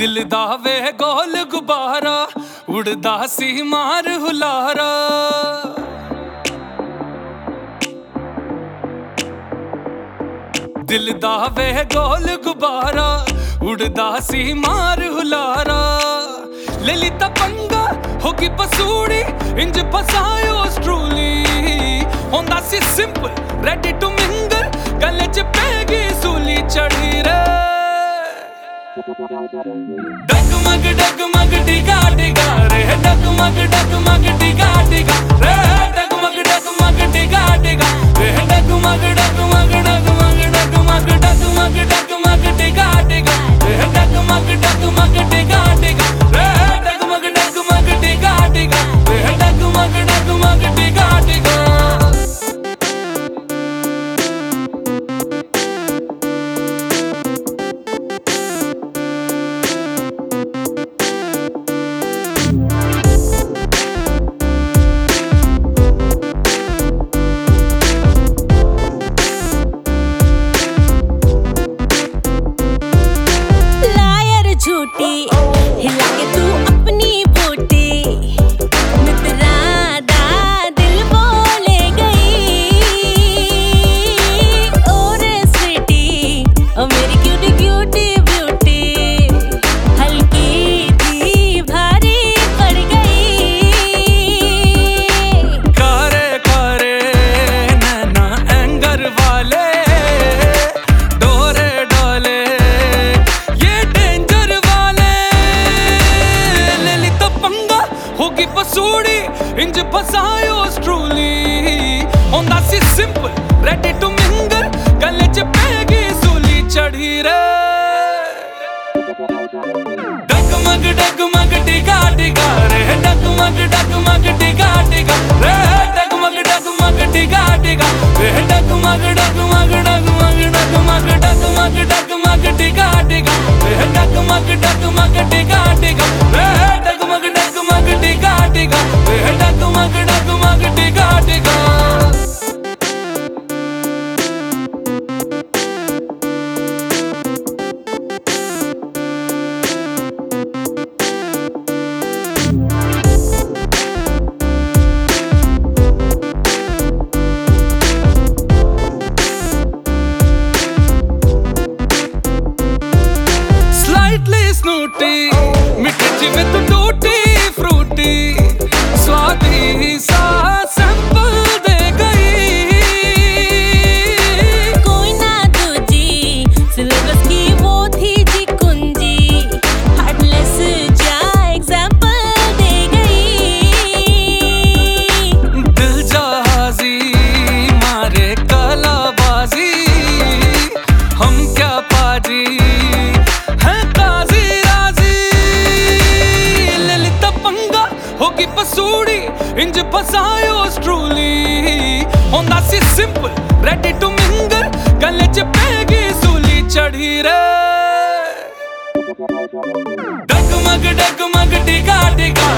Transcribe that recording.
ਦਿਲ ਦਾ ਵੇ ਗੋਲ ਗੁਬਾਰਾ, ਉੜਦਾ ਸੀ ਮਾਰ ਹੁਲਾਰਾ। ਦਿਲ ਦਾ ਵੇ ਗੋਲ ਗੁਬਾਰਾ, ਉੜਦਾ ਸੀ ਮਾਰ ਹੁਲਾਰਾ। ਲਲਿਤਾ ਪੰਗਾ ਹੋ ਗਈ ਪਸੂੜੀ, ਇੰਜ ਫਸਾਇਓ ਸਟਰੂਲੀ। ਹੁੰਦਾ ਸੀ ਸਿੰਪਲ ਰੈਡੀ ਟੂ ਮਿੰਗਲ ਗਲੇ ਚ ਪੈ ਗਈ ਸੂਲੀ ਚੜੀ। ਰੇ ਡਗਮਗ ਡਗਮਗ ਡਿਗਾ ਡਿਗਾ ਰੇ ਡਗਮਗ ਡਗਮਗ ਡਿਗਾ ਡਿਗਾ ਰੇ ছোটি ਹੁੰਦਾ ਸੀ ਸਿੰਪਲ ਰੈਡੀ ਟੂ ਮਿੰਗਲ ਗਲੇ ਚ ਪੈ ਗਈ ਸੂਲੀ ਚੜੀ ਰੇ ਡਗਮਗ ਡਗਮਗ ਡਿਗਾ ਡਿਗਾ ਰੇ ਡਗਮਗ ਡਗਮਗ ਡਿਗਾ ਡਿਗਾ ਰੇ ਡਗਮਗ ਡਗਮਗ ਡਿਗਾ ਡਿਗਾ ਰੇ ਡਗਮਗ ਡਗਮਗ ਡਗਮਗ ਡਗਮਗ ਡਗਮਗ ਡਗਮਗ ਡਿਗਾ ਡਿਗਾ ਰੇ ਡਗਮਗ ਡਗਮਗ Swati, Swati. ਵਰਗੀ ਪਸੂੜੀ, ਇੰਜ ਫਸਾਇਓ ਸਟਰੂਲੀ ਹੁੰਦਾ ਸੀ ਸਿੰਪਲ ਰੈਡੀ ਟੂ ਮਿੰਗਲ ਗੱਲ 'ਚ ਪੈ ਗਈ ਸੂਲੀ ਚੜੀ ਰੇ। ਡਗ ਮਗ ਡਗ ਮਗ ਡਿਗਾ ਡਿਗਾ